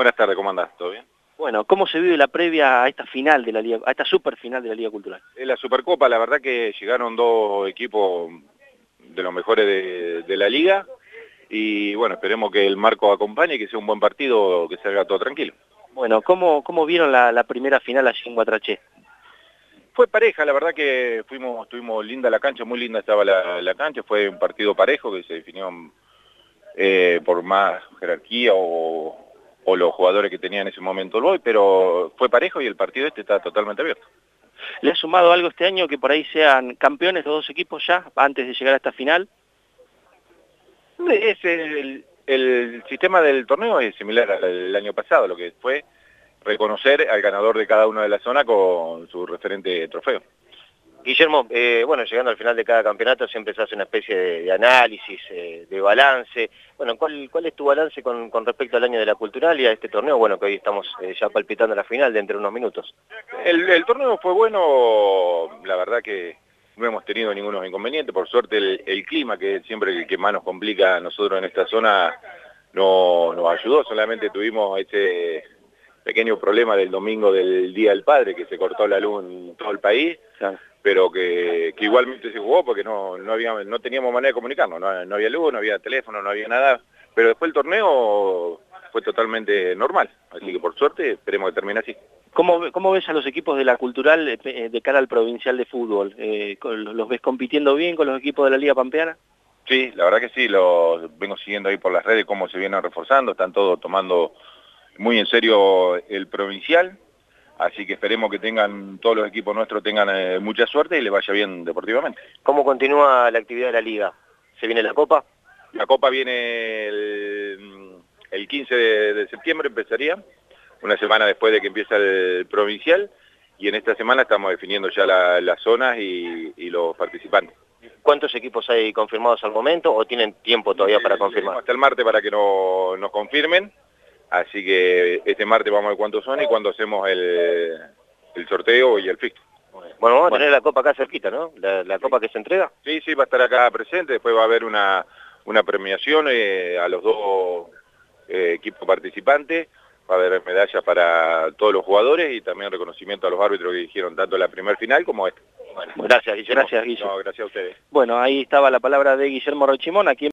Buenas tardes, ¿cómo andás? ¿Todo bien? Bueno, ¿cómo se vive la previa a esta final de la Liga, a esta super final de la Liga Cultural? En la Supercopa, la verdad que llegaron dos equipos de los mejores de, la Liga y bueno, esperemos que el marco acompañe que sea un buen partido, que salga todo tranquilo. Bueno, ¿cómo, cómo vieron la, primera final allí en Guatraché? Fue pareja, la verdad que fuimos, tuvimos linda la cancha, muy linda estaba la, cancha, fue un partido parejo que se definió eh, por más jerarquía o, o los jugadores que tenían en ese momento el Boy, pero fue parejo y el partido este está totalmente abierto. ¿Le ha sumado algo este año que por ahí sean campeones los dos equipos ya, antes de llegar a esta final? Es el, el sistema del torneo es similar al año pasado, lo que fue reconocer al ganador de cada una de las zonas con su referente trofeo. Guillermo, eh, bueno, llegando al final de cada campeonato siempre se hace una especie de, análisis, eh, de balance. Bueno, ¿cuál, ¿cuál es tu balance con, respecto al año de la cultural y a este torneo? Bueno, que hoy estamos eh, ya palpitando la final de entre unos minutos. El, torneo fue bueno, la verdad que no hemos tenido ningunos inconvenientes. Por suerte el, clima, que siempre el que más nos complica a nosotros en esta zona, no, nos ayudó. Solamente tuvimos ese pequeño problema del domingo del Día del Padre, que se cortó la luz en todo el país pero que, igualmente se jugó porque no, no, había, no teníamos manera de comunicarnos, no, había luz, no había teléfono, no había nada, pero después el torneo fue totalmente normal, así que por suerte esperemos que termine así. ¿Cómo, ¿Cómo, ves a los equipos de la cultural eh, eh, de cara al provincial de fútbol? Eh, ¿Los ves compitiendo bien con los equipos de la Liga Pampeana? Sí, la verdad que sí, los vengo siguiendo ahí por las redes cómo se vienen reforzando, están todos tomando muy en serio el provincial, Así que esperemos que tengan todos los equipos nuestros tengan eh, mucha suerte y les vaya bien deportivamente. ¿Cómo continúa la actividad de la liga? ¿Se viene la Copa? La Copa viene el, 15 de, septiembre, empezaría, una semana después de que empieza el provincial, y en esta semana estamos definiendo ya las zonas y, los participantes. ¿Cuántos equipos hay confirmados al momento o tienen tiempo todavía para confirmar? Hasta el martes para que nos confirmen Así que este martes vamos a ver cuántos son y cuando hacemos el, sorteo y el fixto. Bueno, vamos a tener la copa acá cerquita, ¿no? La, copa que se entrega. Sí, sí, va a estar acá presente, después va a haber una, premiación eh, a los dos eh, equipos participantes, va a haber medallas para todos los jugadores y también reconocimiento a los árbitros que dijeron tanto la primer final como esta. Bueno, gracias, Guillermo. Gracias, Guillermo. No, gracias a ustedes. Bueno, ahí estaba la palabra de Guillermo Rochimón, aquí